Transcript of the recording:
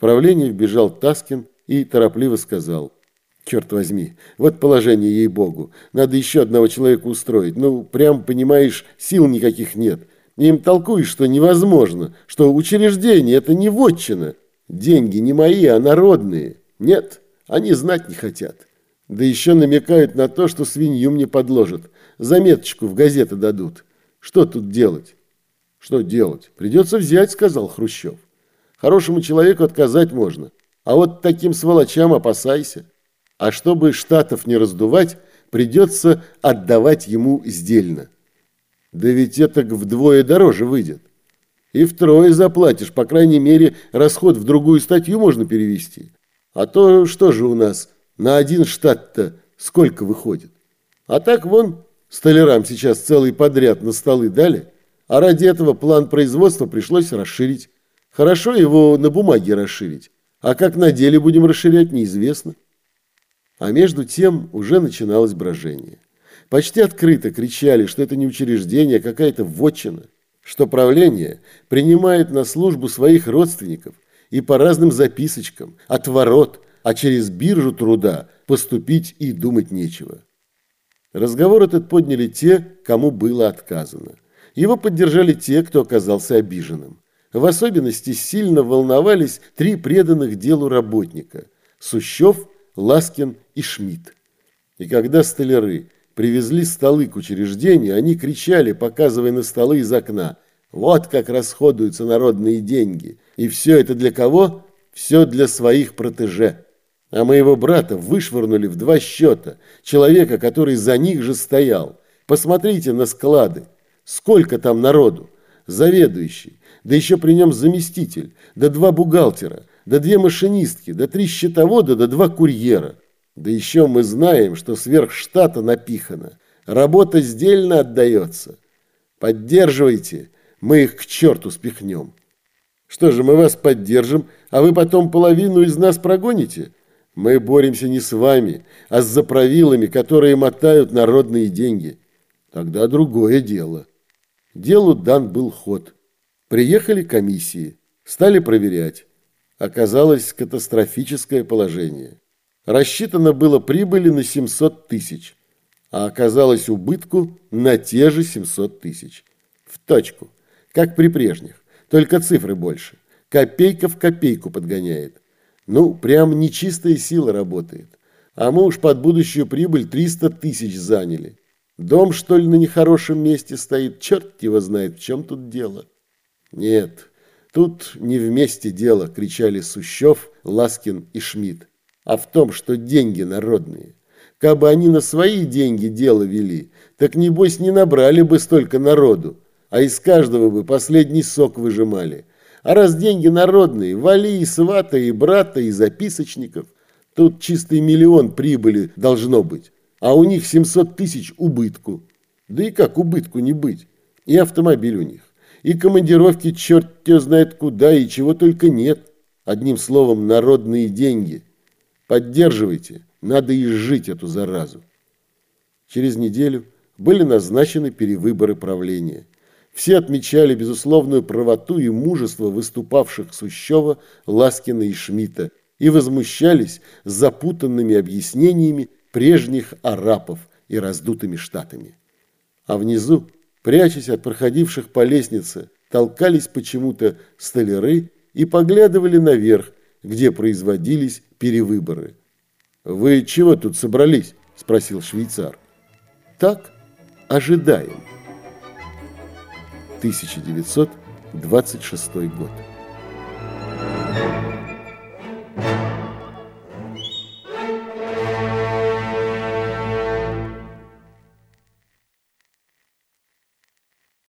правление вбежал Таскин и торопливо сказал. «Черт возьми, вот положение, ей-богу. Надо еще одного человека устроить. Ну, прям, понимаешь, сил никаких нет. Им толкуешь, что невозможно, что учреждение – это не вотчина. Деньги не мои, а народные. Нет, они знать не хотят. Да еще намекают на то, что свинью мне подложат. Заметочку в газеты дадут. Что тут делать? Что делать? Придется взять, сказал Хрущев. Хорошему человеку отказать можно. А вот таким сволочам опасайся. А чтобы штатов не раздувать, придется отдавать ему сдельно. Да ведь это вдвое дороже выйдет. И втрое заплатишь, по крайней мере, расход в другую статью можно перевести. А то что же у нас, на один штат-то сколько выходит? А так вон, столярам сейчас целый подряд на столы дали, а ради этого план производства пришлось расширить. Хорошо его на бумаге расширить, а как на деле будем расширять, неизвестно. А между тем уже начиналось брожение. Почти открыто кричали, что это не учреждение, а какая-то вотчина, что правление принимает на службу своих родственников и по разным записочкам, от ворот, а через биржу труда поступить и думать нечего. Разговор этот подняли те, кому было отказано. Его поддержали те, кто оказался обиженным. В особенности сильно волновались три преданных делу работника – Сущев, Ласкин и Шмидт. И когда столяры – привезли столы к учреждению, они кричали, показывая на столы из окна. Вот как расходуются народные деньги. И все это для кого? Все для своих протеже. А моего брата вышвырнули в два счета. Человека, который за них же стоял. Посмотрите на склады. Сколько там народу. Заведующий. Да еще при нем заместитель. Да два бухгалтера. Да две машинистки. Да три счетовода. Да два курьера. Да еще мы знаем, что сверх штата напихано. Работа сдельно отдается. Поддерживайте, мы их к черту спихнем. Что же, мы вас поддержим, а вы потом половину из нас прогоните? Мы боремся не с вами, а с заправилами, которые мотают народные деньги. Тогда другое дело. Делу дан был ход. Приехали комиссии, стали проверять. Оказалось катастрофическое положение. Рассчитано было прибыли на 700 тысяч, а оказалось убытку на те же 700 тысяч. В точку, как при прежних, только цифры больше. Копейка в копейку подгоняет. Ну, прям нечистая сила работает. А мы уж под будущую прибыль 300 тысяч заняли. Дом, что ли, на нехорошем месте стоит? Черт его знает, в чем тут дело. Нет, тут не вместе дело, кричали Сущев, Ласкин и Шмидт а в том, что деньги народные. Кабы они на свои деньги дело вели, так небось не набрали бы столько народу, а из каждого бы последний сок выжимали. А раз деньги народные, вали и свата, и брата, и записочников, тут чистый миллион прибыли должно быть, а у них 700 тысяч убытку. Да и как убытку не быть? И автомобиль у них, и командировки черт те знает куда, и чего только нет. Одним словом, народные деньги – Поддерживайте, надо изжить эту заразу. Через неделю были назначены перевыборы правления. Все отмечали безусловную правоту и мужество выступавших Сущева, Ласкина и Шмидта и возмущались запутанными объяснениями прежних арапов и раздутыми штатами. А внизу, прячась от проходивших по лестнице, толкались почему-то столяры и поглядывали наверх, где производились перевыборы. «Вы чего тут собрались?» – спросил швейцар. «Так, ожидаем». 1926 год.